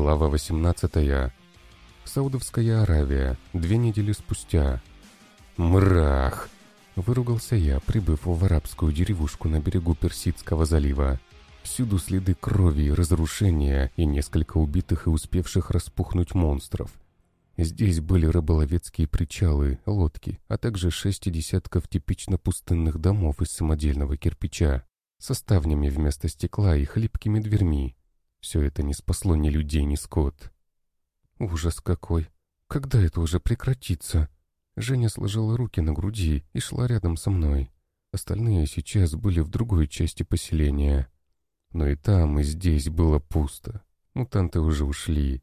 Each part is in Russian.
Глава 18. Саудовская Аравия. Две недели спустя. «Мрах!» — выругался я, прибыв в арабскую деревушку на берегу Персидского залива. Всюду следы крови и разрушения и несколько убитых и успевших распухнуть монстров. Здесь были рыболовецкие причалы, лодки, а также шесть десятков типично пустынных домов из самодельного кирпича, со ставнями вместо стекла и хлипкими дверьми. Все это не спасло ни людей, ни скот. Ужас какой! Когда это уже прекратится? Женя сложила руки на груди и шла рядом со мной. Остальные сейчас были в другой части поселения. Но и там, и здесь было пусто. Мутанты уже ушли.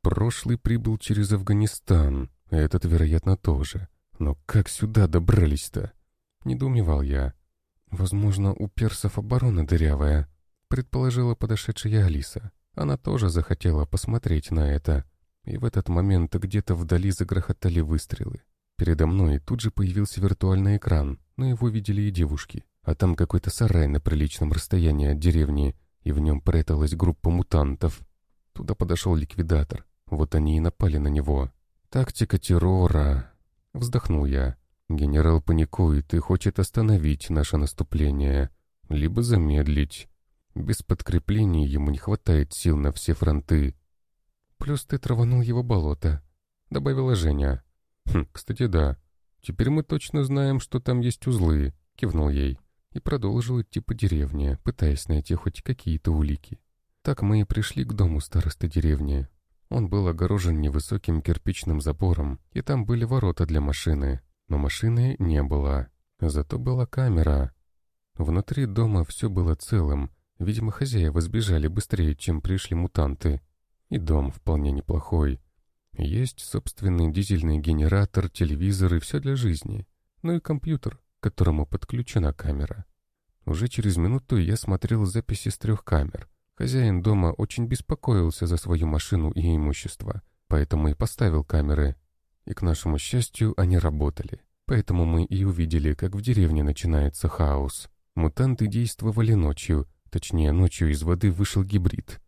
Прошлый прибыл через Афганистан, этот, вероятно, тоже. Но как сюда добрались-то? Недоумевал я. Возможно, у персов оборона дырявая, предположила подошедшая Алиса. Она тоже захотела посмотреть на это. И в этот момент где-то вдали загрохотали выстрелы. Передо мной тут же появился виртуальный экран, но его видели и девушки. А там какой-то сарай на приличном расстоянии от деревни, и в нем пряталась группа мутантов. Туда подошел ликвидатор. Вот они и напали на него. «Тактика террора!» Вздохнул я. Генерал паникует и хочет остановить наше наступление, либо замедлить. Без подкреплений ему не хватает сил на все фронты. «Плюс ты траванул его болото», — добавила Женя. «Хм, кстати, да. Теперь мы точно знаем, что там есть узлы», — кивнул ей. И продолжил идти по деревне, пытаясь найти хоть какие-то улики. Так мы и пришли к дому старосты деревни. Он был огорожен невысоким кирпичным забором, и там были ворота для машины. Но машины не было. Зато была камера. Внутри дома все было целым, Видимо, хозяева сбежали быстрее, чем пришли мутанты. И дом вполне неплохой. Есть собственный дизельный генератор, телевизор и все для жизни. Ну и компьютер, к которому подключена камера. Уже через минуту я смотрел записи с трех камер. Хозяин дома очень беспокоился за свою машину и имущество, поэтому и поставил камеры. И к нашему счастью, они работали. Поэтому мы и увидели, как в деревне начинается хаос. Мутанты действовали ночью, Точнее, ночью из воды вышел гибрид.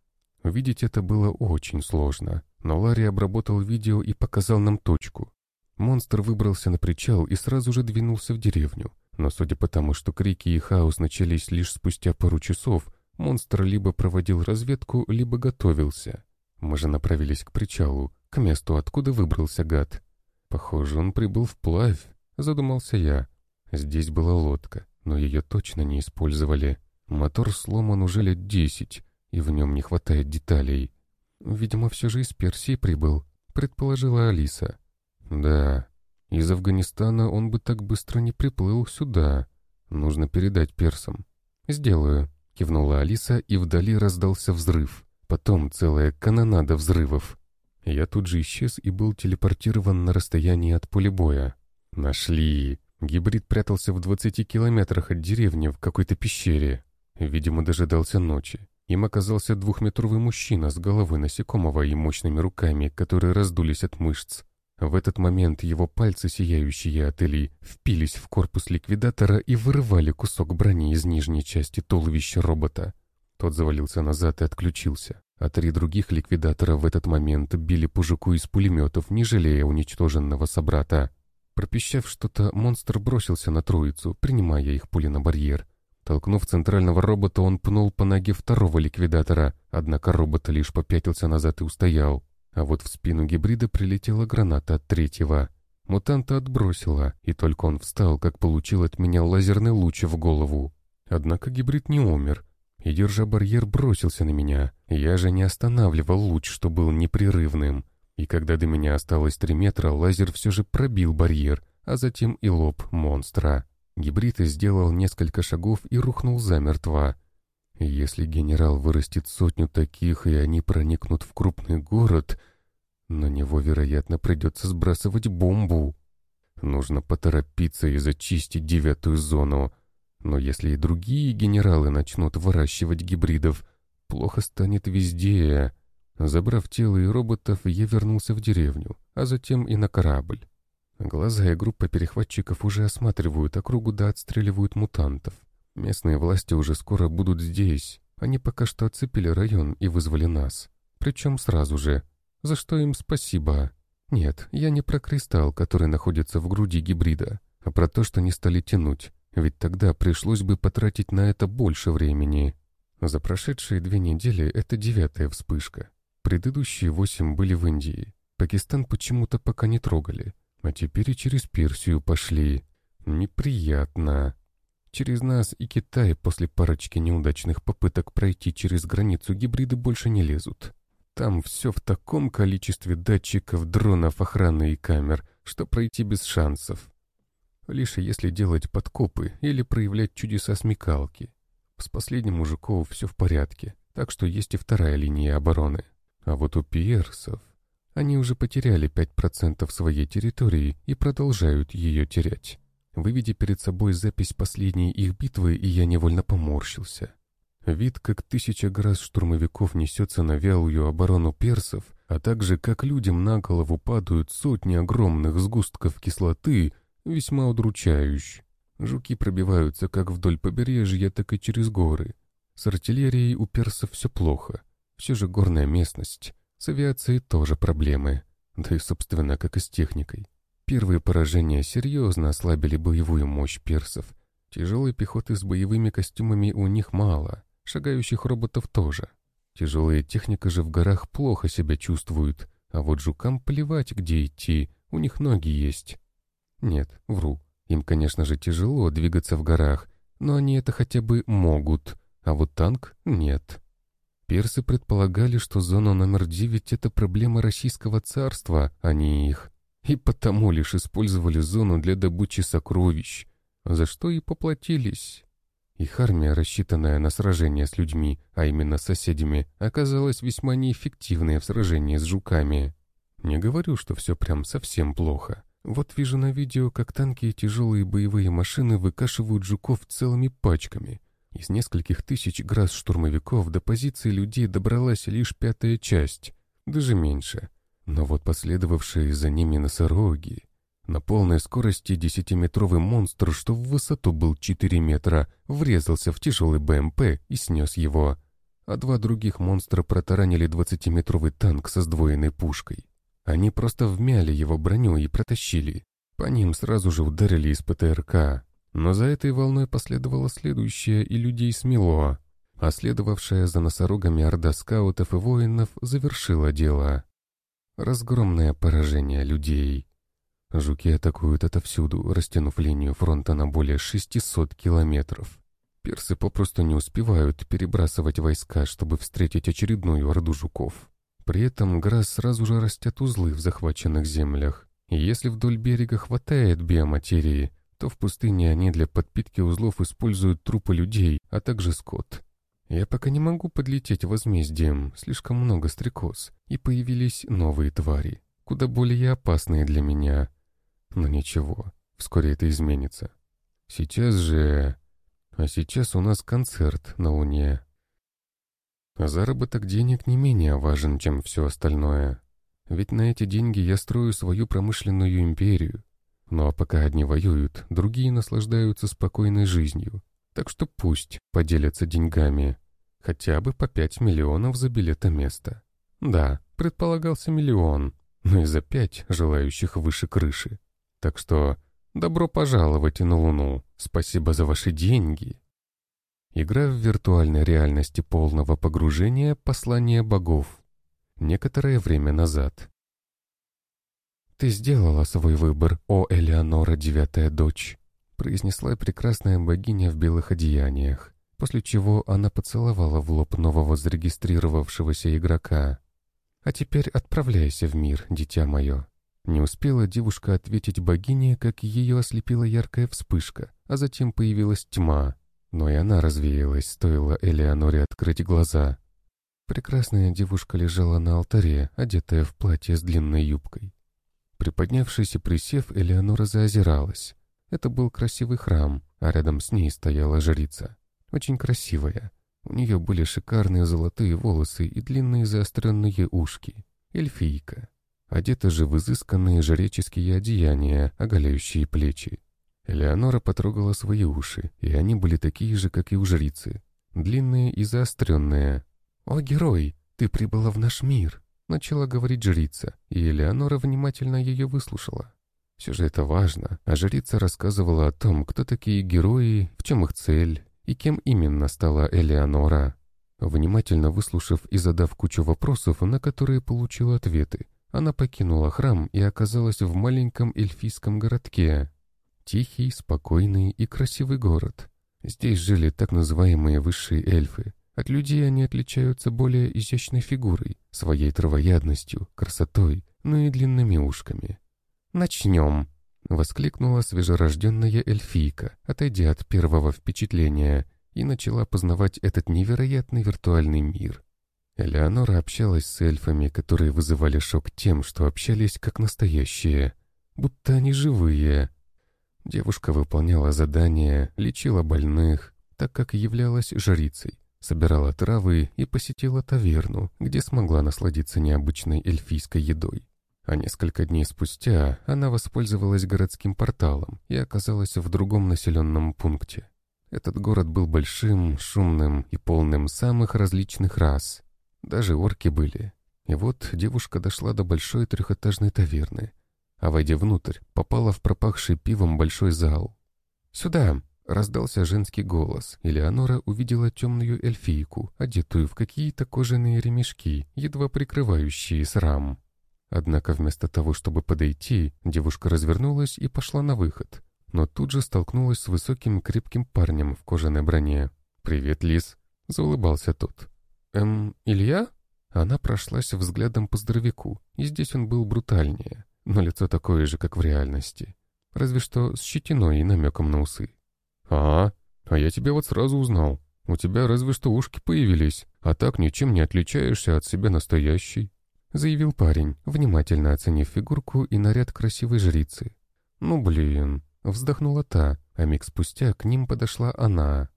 Увидеть это было очень сложно, но Ларри обработал видео и показал нам точку. Монстр выбрался на причал и сразу же двинулся в деревню. Но судя по тому, что крики и хаос начались лишь спустя пару часов, монстр либо проводил разведку, либо готовился. Мы же направились к причалу, к месту, откуда выбрался гад. Похоже, он прибыл вплавь, задумался я. Здесь была лодка, но ее точно не использовали. Мотор сломан уже лет десять, и в нем не хватает деталей. Видимо, все же из Персии прибыл, предположила Алиса. Да, из Афганистана он бы так быстро не приплыл сюда. Нужно передать персам. Сделаю, кивнула Алиса, и вдали раздался взрыв. Потом целая канонада взрывов. Я тут же исчез и был телепортирован на расстоянии от поля боя. Нашли. Гибрид прятался в двадцати километрах от деревни в какой-то пещере. Видимо, дожидался ночи. Им оказался двухметровый мужчина с головой насекомого и мощными руками, которые раздулись от мышц. В этот момент его пальцы, сияющие от Эли, впились в корпус ликвидатора и вырывали кусок брони из нижней части туловища робота. Тот завалился назад и отключился, а три других ликвидатора в этот момент били по жуку из пулеметов, не жалея уничтоженного собрата. Пропищав что-то, монстр бросился на троицу, принимая их пули на барьер. Толкнув центрального робота, он пнул по ноге второго ликвидатора, однако робот лишь попятился назад и устоял. А вот в спину гибрида прилетела граната от третьего. Мутанта отбросила, и только он встал, как получил от меня лазерный луч в голову. Однако гибрид не умер, и, держа барьер, бросился на меня. Я же не останавливал луч, что был непрерывным. И когда до меня осталось три метра, лазер все же пробил барьер, а затем и лоб монстра. Гибрид сделал несколько шагов и рухнул замертво. Если генерал вырастет сотню таких, и они проникнут в крупный город, на него, вероятно, придется сбрасывать бомбу. Нужно поторопиться и зачистить девятую зону. Но если и другие генералы начнут выращивать гибридов, плохо станет везде. Забрав тело и роботов, я вернулся в деревню, а затем и на корабль. Глаза и группа перехватчиков уже осматривают округу да отстреливают мутантов. Местные власти уже скоро будут здесь. Они пока что оцепили район и вызвали нас. причем сразу же, за что им спасибо. Нет, я не про кристалл, который находится в груди гибрида, а про то, что не стали тянуть, ведь тогда пришлось бы потратить на это больше времени. За прошедшие две недели это девятая вспышка. Предыдущие восемь были в Индии. Пакистан почему-то пока не трогали. А теперь и через Персию пошли. Неприятно. Через нас и Китай после парочки неудачных попыток пройти через границу гибриды больше не лезут. Там все в таком количестве датчиков, дронов, охраны и камер, что пройти без шансов. Лишь если делать подкопы или проявлять чудеса смекалки. С последним мужиков все в порядке, так что есть и вторая линия обороны. А вот у пиерсов... Они уже потеряли 5% своей территории и продолжают ее терять. Выведя перед собой запись последней их битвы, и я невольно поморщился. Вид, как тысяча грас штурмовиков несется на вялую оборону персов, а также как людям на голову падают сотни огромных сгустков кислоты, весьма удручающий. Жуки пробиваются как вдоль побережья, так и через горы. С артиллерией у персов все плохо. Все же горная местность. С авиацией тоже проблемы. Да и, собственно, как и с техникой. Первые поражения серьезно ослабили боевую мощь персов. Тяжелой пехоты с боевыми костюмами у них мало, шагающих роботов тоже. Тяжелая техника же в горах плохо себя чувствует, а вот жукам плевать, где идти, у них ноги есть. Нет, вру. Им, конечно же, тяжело двигаться в горах, но они это хотя бы могут, а вот танк — нет. Персы предполагали, что зона номер девять — это проблема российского царства, а не их и потому лишь использовали зону для добычи сокровищ, за что и поплатились. Их армия, рассчитанная на сражение с людьми, а именно соседями, оказалась весьма неэффективной в сражении с жуками. Не говорю, что все прям совсем плохо. Вот вижу на видео, как танки и тяжелые боевые машины выкашивают жуков целыми пачками. Из нескольких тысяч грас штурмовиков до позиции людей добралась лишь пятая часть, даже меньше — но вот последовавшие за ними носороги... На полной скорости десятиметровый монстр, что в высоту был 4 метра, врезался в тяжелый БМП и снес его. А два других монстра протаранили двадцатиметровый танк со сдвоенной пушкой. Они просто вмяли его броню и протащили. По ним сразу же ударили из ПТРК. Но за этой волной последовало следующее, и людей смело. А следовавшая за носорогами орда скаутов и воинов завершила дело. Разгромное поражение людей. Жуки атакуют отовсюду, растянув линию фронта на более 600 километров. Персы попросту не успевают перебрасывать войска, чтобы встретить очередную орду жуков. При этом Грас сразу же растят узлы в захваченных землях. И если вдоль берега хватает биоматерии, то в пустыне они для подпитки узлов используют трупы людей, а также скот. Я пока не могу подлететь возмездием, слишком много стрекоз, и появились новые твари, куда более опасные для меня. Но ничего, вскоре это изменится. Сейчас же... А сейчас у нас концерт на Луне. А заработок денег не менее важен, чем все остальное. Ведь на эти деньги я строю свою промышленную империю. А пока одни воюют, другие наслаждаются спокойной жизнью. Так что пусть поделятся деньгами. Хотя бы по пять миллионов за билетоместо. Да, предполагался миллион, но и за пять желающих выше крыши. Так что добро пожаловать на Луну. Спасибо за ваши деньги. Игра в виртуальной реальности полного погружения «Послание богов». Некоторое время назад. «Ты сделала свой выбор, о Элеонора, девятая дочь», произнесла прекрасная богиня в белых одеяниях после чего она поцеловала в лоб нового зарегистрировавшегося игрока. «А теперь отправляйся в мир, дитя мое». Не успела девушка ответить богине, как ее ослепила яркая вспышка, а затем появилась тьма. Но и она развеялась, стоило Элеоноре открыть глаза. Прекрасная девушка лежала на алтаре, одетая в платье с длинной юбкой. Приподнявшись и присев, Элеонора заозиралась. Это был красивый храм, а рядом с ней стояла жрица. Очень красивая. У нее были шикарные золотые волосы и длинные заостренные ушки. Эльфийка. Одета же в изысканные жреческие одеяния, оголяющие плечи. Элеонора потрогала свои уши, и они были такие же, как и у жрицы. Длинные и заостренные. «О, герой! ты прибыла в наш мир», — начала говорить жрица, и Элеонора внимательно ее выслушала. Все же это важно, а жрица рассказывала о том, кто такие герои, в чем их цель и кем именно стала Элеонора. Внимательно выслушав и задав кучу вопросов, на которые получила ответы, она покинула храм и оказалась в маленьком эльфийском городке. Тихий, спокойный и красивый город. Здесь жили так называемые высшие эльфы. От людей они отличаются более изящной фигурой, своей травоядностью, красотой, ну и длинными ушками. «Начнем!» — воскликнула свежерожденная эльфийка, отойдя от первого впечатления, и начала познавать этот невероятный виртуальный мир. Элеонора общалась с эльфами, которые вызывали шок тем, что общались как настоящие, будто они живые. Девушка выполняла задания, лечила больных, так как являлась жрицей, собирала травы и посетила таверну, где смогла насладиться необычной эльфийской едой. А несколько дней спустя она воспользовалась городским порталом и оказалась в другом населенном пункте. Этот город был большим, шумным и полным самых различных рас. Даже орки были. И вот девушка дошла до большой трехэтажной таверны, а, войдя внутрь, попала в пропахший пивом большой зал. «Сюда!» — раздался женский голос, и Леонора увидела темную эльфийку, одетую в какие-то кожаные ремешки, едва прикрывающие срам. Однако вместо того, чтобы подойти, девушка развернулась и пошла на выход, но тут же столкнулась с высоким крепким парнем в кожаной броне. «Привет, Лис!» — заулыбался тот. «Эм, Илья?» Она прошлась взглядом по здоровяку, и здесь он был брутальнее, но лицо такое же, как в реальности. Разве что с щетиной и намеком на усы. «А, а я тебя вот сразу узнал. У тебя разве что ушки появились, а так ничем не отличаешься от себя настоящей». — заявил парень, внимательно оценив фигурку и наряд красивой жрицы. «Ну, блин!» — вздохнула та, а миг спустя к ним подошла она.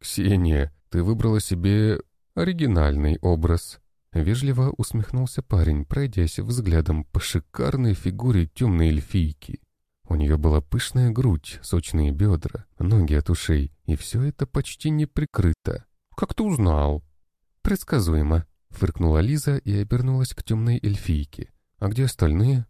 «Ксения, ты выбрала себе оригинальный образ». Вежливо усмехнулся парень, пройдясь взглядом по шикарной фигуре темной эльфийки. У нее была пышная грудь, сочные бедра, ноги от ушей, и все это почти не прикрыто. «Как ты узнал?» «Предсказуемо», Фыркнула Лиза и обернулась к темной эльфийке. «А где остальные?»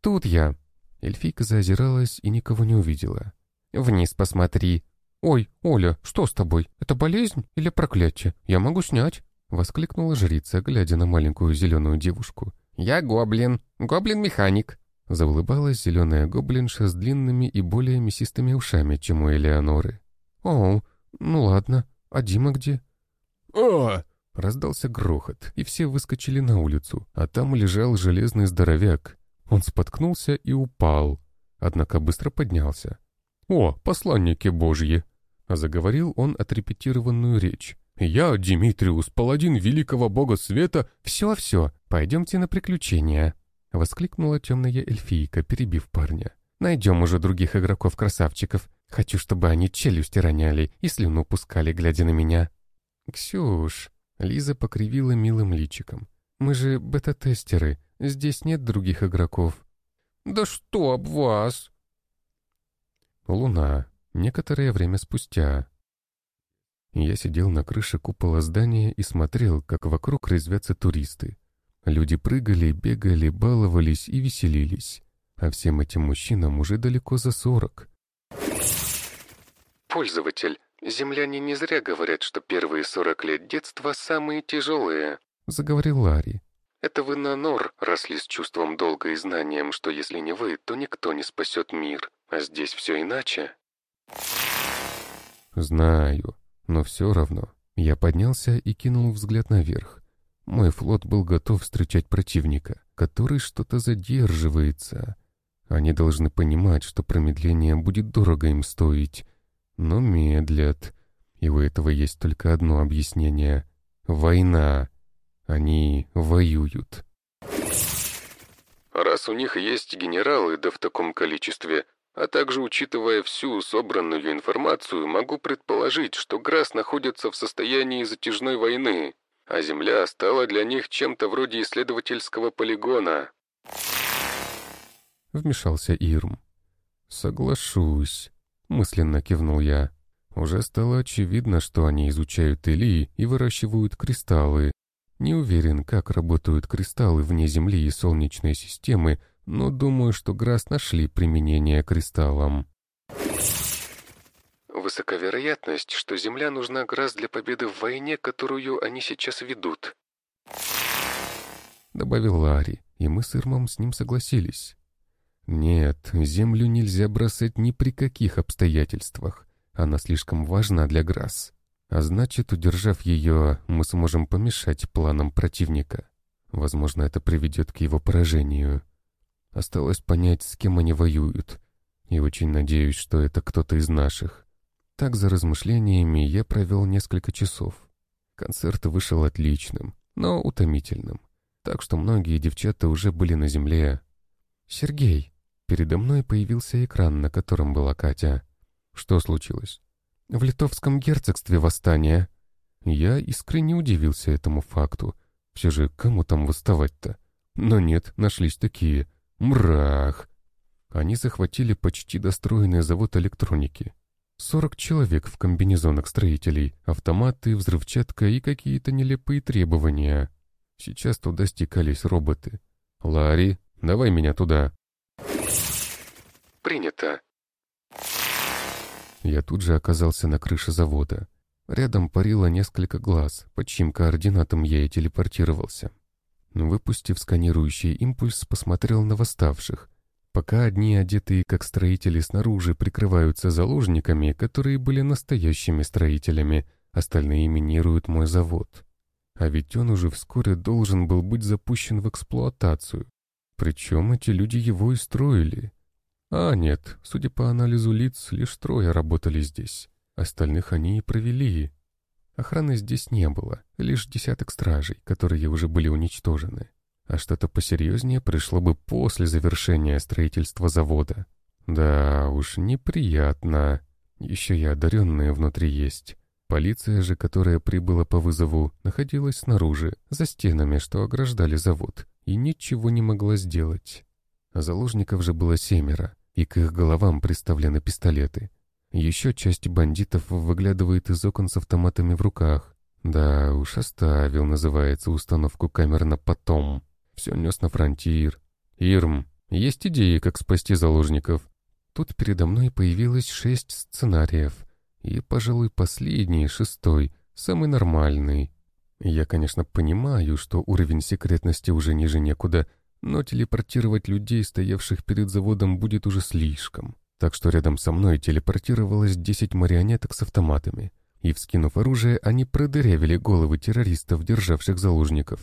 «Тут я». Эльфийка заозиралась и никого не увидела. «Вниз посмотри». «Ой, Оля, что с тобой? Это болезнь или проклятие? Я могу снять?» Воскликнула жрица, глядя на маленькую зеленую девушку. «Я гоблин. Гоблин-механик». Заулыбалась зеленая гоблинша с длинными и более мясистыми ушами, чем у Элеоноры. «О, ну ладно. А Дима где?» «А, Раздался грохот, и все выскочили на улицу, а там лежал железный здоровяк. Он споткнулся и упал, однако быстро поднялся. «О, посланники божьи!» А заговорил он отрепетированную речь. «Я, Димитриус, паладин великого бога света...» «Все-все, пойдемте на приключения!» Воскликнула темная эльфийка, перебив парня. «Найдем уже других игроков-красавчиков. Хочу, чтобы они челюсти роняли и слюну пускали, глядя на меня». «Ксюш, Лиза покривила милым личиком. «Мы же бета-тестеры, здесь нет других игроков». «Да что об вас?» Луна. Некоторое время спустя. Я сидел на крыше купола здания и смотрел, как вокруг резвятся туристы. Люди прыгали, бегали, баловались и веселились. А всем этим мужчинам уже далеко за сорок. Пользователь. «Земляне не зря говорят, что первые сорок лет детства самые тяжелые», — заговорил Ларри. «Это вы на Нор росли с чувством долга и знанием, что если не вы, то никто не спасет мир, а здесь все иначе». «Знаю, но все равно». Я поднялся и кинул взгляд наверх. Мой флот был готов встречать противника, который что-то задерживается. Они должны понимать, что промедление будет дорого им стоить, но медлят. И у этого есть только одно объяснение. Война. Они воюют. Раз у них есть генералы, да в таком количестве, а также учитывая всю собранную информацию, могу предположить, что Грасс находится в состоянии затяжной войны, а Земля стала для них чем-то вроде исследовательского полигона. Вмешался Ирм. Соглашусь мысленно кивнул я. Уже стало очевидно, что они изучают Илии и выращивают кристаллы. Не уверен, как работают кристаллы вне Земли и Солнечной системы, но думаю, что Грасс нашли применение кристаллам. Высока вероятность, что Земля нужна Грасс для победы в войне, которую они сейчас ведут. Добавил Ларри, и мы с Ирмом с ним согласились. Нет, Землю нельзя бросать ни при каких обстоятельствах. Она слишком важна для Грасс. А значит, удержав ее, мы сможем помешать планам противника. Возможно, это приведет к его поражению. Осталось понять, с кем они воюют. И очень надеюсь, что это кто-то из наших. Так, за размышлениями, я провел несколько часов. Концерт вышел отличным, но утомительным. Так что многие девчата уже были на земле. «Сергей!» Передо мной появился экран, на котором была Катя. «Что случилось?» В литовском герцогстве восстание. Я искренне удивился этому факту. Все же, кому там восставать-то? Но нет, нашлись такие. Мрах! Они захватили почти достроенный завод электроники. Сорок человек в комбинезонах строителей, автоматы, взрывчатка и какие-то нелепые требования. Сейчас туда стекались роботы. «Ларри, давай меня туда». «Принято», я тут же оказался на крыше завода. Рядом парило несколько глаз, под чьим координатам я и телепортировался. Выпустив сканирующий импульс, посмотрел на восставших. Пока одни, одетые как строители снаружи, прикрываются заложниками, которые были настоящими строителями, остальные минируют мой завод. А ведь он уже вскоре должен был быть запущен в эксплуатацию. Причем эти люди его и строили. А нет, судя по анализу лиц, лишь трое работали здесь. Остальных они и провели. Охраны здесь не было, лишь десяток стражей, которые уже были уничтожены. А что-то посерьезнее пришло бы после завершения строительства завода. Да уж, неприятно. Еще и одаренные внутри есть. Полиция же, которая прибыла по вызову, находилась снаружи, за стенами, что ограждали завод, и ничего не могла сделать. Заложников же было семеро, и к их головам приставлены пистолеты. Еще часть бандитов выглядывает из окон с автоматами в руках. Да уж, оставил, называется, установку камер на потом. Все нес на фронтир. Ирм, есть идеи, как спасти заложников? Тут передо мной появилось шесть сценариев. И, пожалуй, последний, шестой, самый нормальный. Я, конечно, понимаю, что уровень секретности уже ниже некуда — но телепортировать людей, стоявших перед заводом, будет уже слишком. Так что рядом со мной телепортировалось 10 марионеток с автоматами. И, вскинув оружие, они продырявили головы террористов, державших заложников.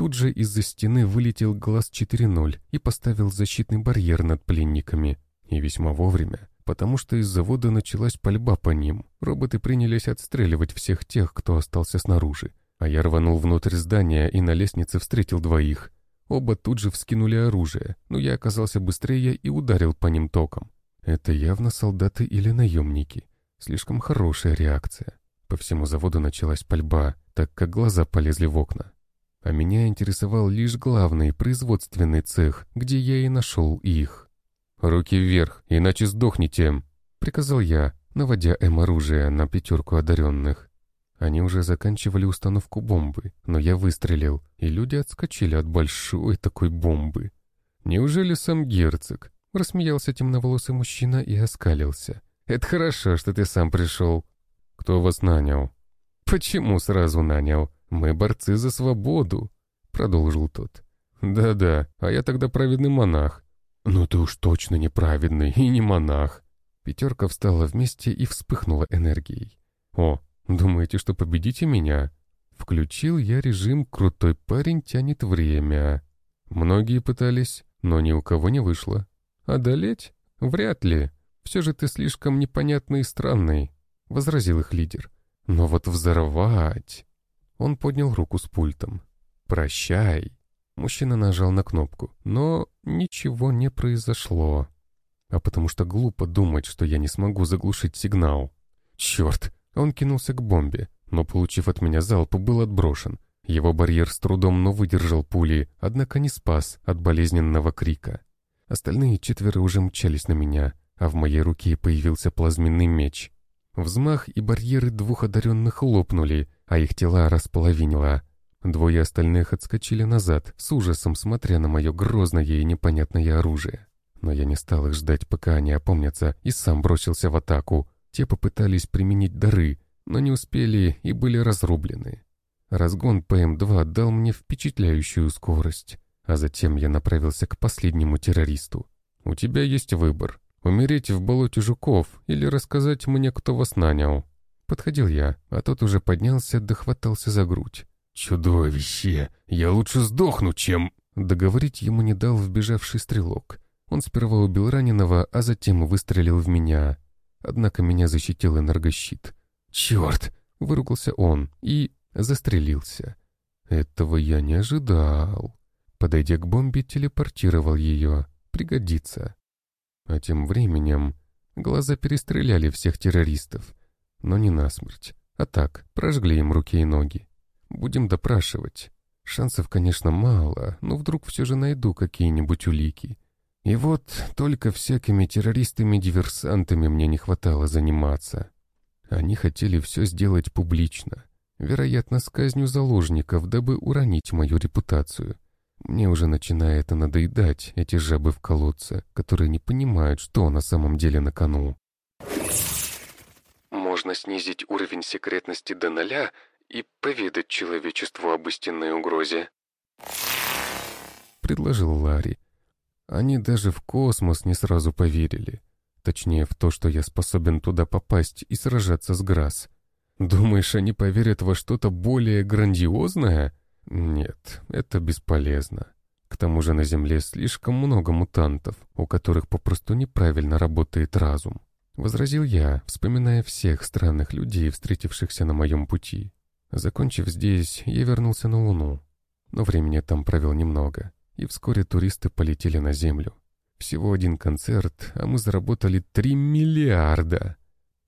Тут же из-за стены вылетел глаз 4.0 и поставил защитный барьер над пленниками. И весьма вовремя, потому что из завода началась пальба по ним. Роботы принялись отстреливать всех тех, кто остался снаружи. А я рванул внутрь здания и на лестнице встретил двоих — Оба тут же вскинули оружие, но я оказался быстрее и ударил по ним током. Это явно солдаты или наемники. Слишком хорошая реакция. По всему заводу началась пальба, так как глаза полезли в окна. А меня интересовал лишь главный производственный цех, где я и нашел их. «Руки вверх, иначе сдохните!» — приказал я, наводя М-оружие на пятерку одаренных. Они уже заканчивали установку бомбы, но я выстрелил, и люди отскочили от большой такой бомбы. «Неужели сам герцог?» — рассмеялся темноволосый мужчина и оскалился. «Это хорошо, что ты сам пришел». «Кто вас нанял?» «Почему сразу нанял? Мы борцы за свободу», — продолжил тот. «Да-да, а я тогда праведный монах». «Ну ты уж точно не праведный и не монах». Пятерка встала вместе и вспыхнула энергией. «О, Думаете, что победите меня? Включил я режим «Крутой парень тянет время». Многие пытались, но ни у кого не вышло. Одолеть? Вряд ли. Все же ты слишком непонятный и странный, — возразил их лидер. Но вот взорвать... Он поднял руку с пультом. «Прощай». Мужчина нажал на кнопку, но ничего не произошло. А потому что глупо думать, что я не смогу заглушить сигнал. Черт, он кинулся к бомбе, но, получив от меня залп, был отброшен. Его барьер с трудом, но выдержал пули, однако не спас от болезненного крика. Остальные четверо уже мчались на меня, а в моей руке появился плазменный меч. Взмах и барьеры двух одаренных лопнули, а их тела располовинило. Двое остальных отскочили назад, с ужасом смотря на мое грозное и непонятное оружие. Но я не стал их ждать, пока они опомнятся, и сам бросился в атаку. Те попытались применить дары, но не успели и были разрублены. Разгон ПМ-2 дал мне впечатляющую скорость, а затем я направился к последнему террористу. «У тебя есть выбор. Умереть в болоте жуков или рассказать мне, кто вас нанял?» Подходил я, а тот уже поднялся, дохватался за грудь. «Чудовище! Я лучше сдохну, чем...» Договорить ему не дал вбежавший стрелок. Он сперва убил раненого, а затем выстрелил в меня. Однако меня защитил энергощит. «Черт!» — выругался он и застрелился. Этого я не ожидал. Подойдя к бомбе, телепортировал ее. Пригодится. А тем временем глаза перестреляли всех террористов. Но не насмерть, а так, прожгли им руки и ноги. Будем допрашивать. Шансов, конечно, мало, но вдруг все же найду какие-нибудь улики. И вот только всякими террористами-диверсантами мне не хватало заниматься. Они хотели все сделать публично. Вероятно, с казнью заложников, дабы уронить мою репутацию. Мне уже начинает надоедать эти жабы в колодце, которые не понимают, что на самом деле на кону. Можно снизить уровень секретности до ноля и поведать человечеству об истинной угрозе. Предложил Ларри. Они даже в космос не сразу поверили. Точнее, в то, что я способен туда попасть и сражаться с Грасс. Думаешь, они поверят во что-то более грандиозное? Нет, это бесполезно. К тому же на Земле слишком много мутантов, у которых попросту неправильно работает разум. Возразил я, вспоминая всех странных людей, встретившихся на моем пути. Закончив здесь, я вернулся на Луну. Но времени там провел немного и вскоре туристы полетели на Землю. Всего один концерт, а мы заработали 3 миллиарда.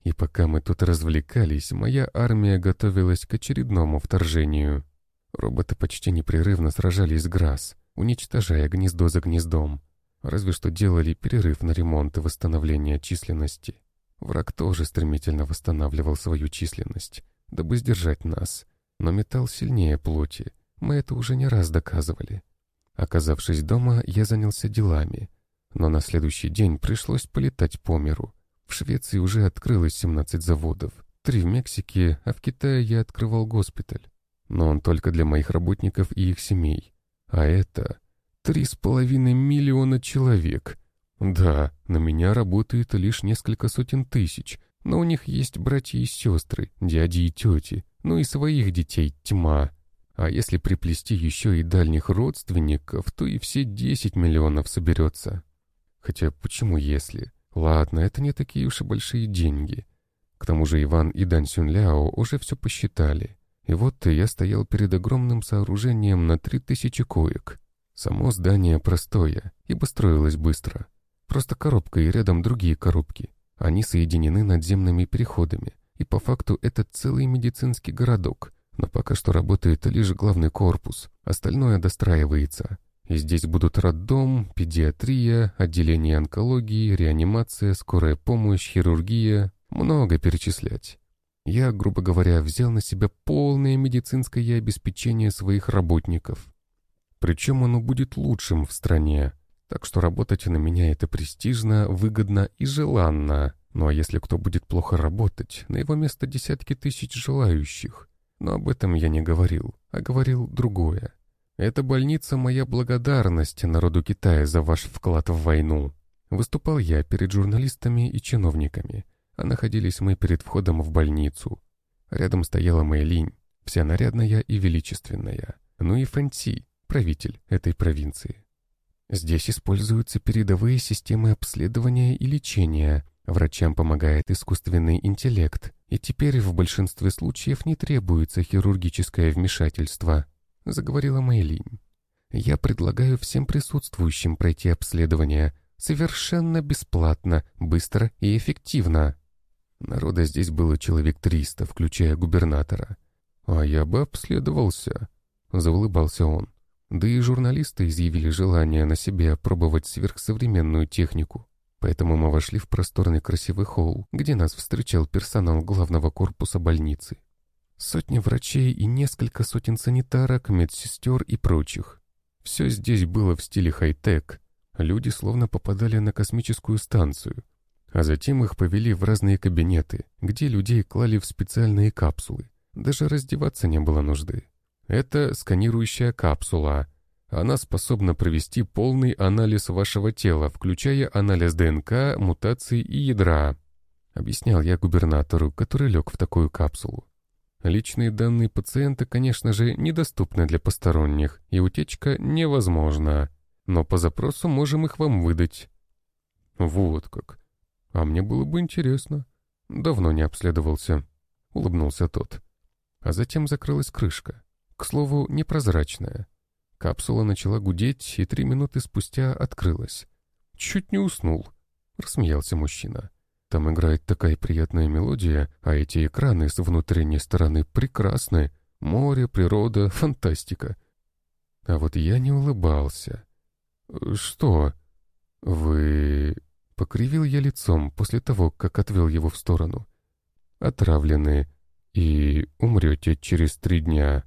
И пока мы тут развлекались, моя армия готовилась к очередному вторжению. Роботы почти непрерывно сражались с ГРАС, уничтожая гнездо за гнездом. Разве что делали перерыв на ремонт и восстановление численности. Враг тоже стремительно восстанавливал свою численность, дабы сдержать нас. Но металл сильнее плоти. Мы это уже не раз доказывали. Оказавшись дома, я занялся делами. Но на следующий день пришлось полетать по миру. В Швеции уже открылось 17 заводов. Три в Мексике, а в Китае я открывал госпиталь. Но он только для моих работников и их семей. А это три с половиной миллиона человек. Да, на меня работает лишь несколько сотен тысяч, но у них есть братья и сестры, дяди и тети, ну и своих детей тьма. А если приплести еще и дальних родственников, то и все 10 миллионов соберется. Хотя почему если? Ладно, это не такие уж и большие деньги. К тому же Иван и Дан Сюнляо уже все посчитали. И вот я стоял перед огромным сооружением на 3000 коек. Само здание простое, ибо строилось быстро. Просто коробка и рядом другие коробки. Они соединены надземными переходами. И по факту это целый медицинский городок, но пока что работает лишь главный корпус, остальное достраивается. И здесь будут роддом, педиатрия, отделение онкологии, реанимация, скорая помощь, хирургия. Много перечислять. Я, грубо говоря, взял на себя полное медицинское обеспечение своих работников. Причем оно будет лучшим в стране. Так что работать на меня это престижно, выгодно и желанно. Ну а если кто будет плохо работать, на его место десятки тысяч желающих. Но об этом я не говорил, а говорил другое. Эта больница — моя благодарность народу Китая за ваш вклад в войну. Выступал я перед журналистами и чиновниками, а находились мы перед входом в больницу. Рядом стояла Мэйлинь, вся нарядная и величественная. Ну и Фэнси, правитель этой провинции. Здесь используются передовые системы обследования и лечения. Врачам помогает искусственный интеллект, и теперь в большинстве случаев не требуется хирургическое вмешательство, заговорила Мэйлин. Я предлагаю всем присутствующим пройти обследование совершенно бесплатно, быстро и эффективно. Народа здесь было человек триста, включая губернатора. А я бы обследовался, заулыбался он. Да и журналисты изъявили желание на себе опробовать сверхсовременную технику. Поэтому мы вошли в просторный красивый холл, где нас встречал персонал главного корпуса больницы. Сотни врачей и несколько сотен санитарок, медсестер и прочих. Все здесь было в стиле хай-тек. Люди словно попадали на космическую станцию. А затем их повели в разные кабинеты, где людей клали в специальные капсулы. Даже раздеваться не было нужды. Это сканирующая капсула. Она способна провести полный анализ вашего тела, включая анализ ДНК, мутаций и ядра. Объяснял я губернатору, который лег в такую капсулу. Личные данные пациента, конечно же, недоступны для посторонних, и утечка невозможна. Но по запросу можем их вам выдать. Вот как. А мне было бы интересно. Давно не обследовался. Улыбнулся тот. А затем закрылась крышка. К слову, непрозрачная. Капсула начала гудеть, и три минуты спустя открылась. Чуть не уснул. Рассмеялся мужчина. Там играет такая приятная мелодия, а эти экраны с внутренней стороны прекрасны. Море, природа, фантастика. А вот я не улыбался. «Что?» «Вы...» Покривил я лицом после того, как отвел его в сторону. «Отравлены и умрете через три дня».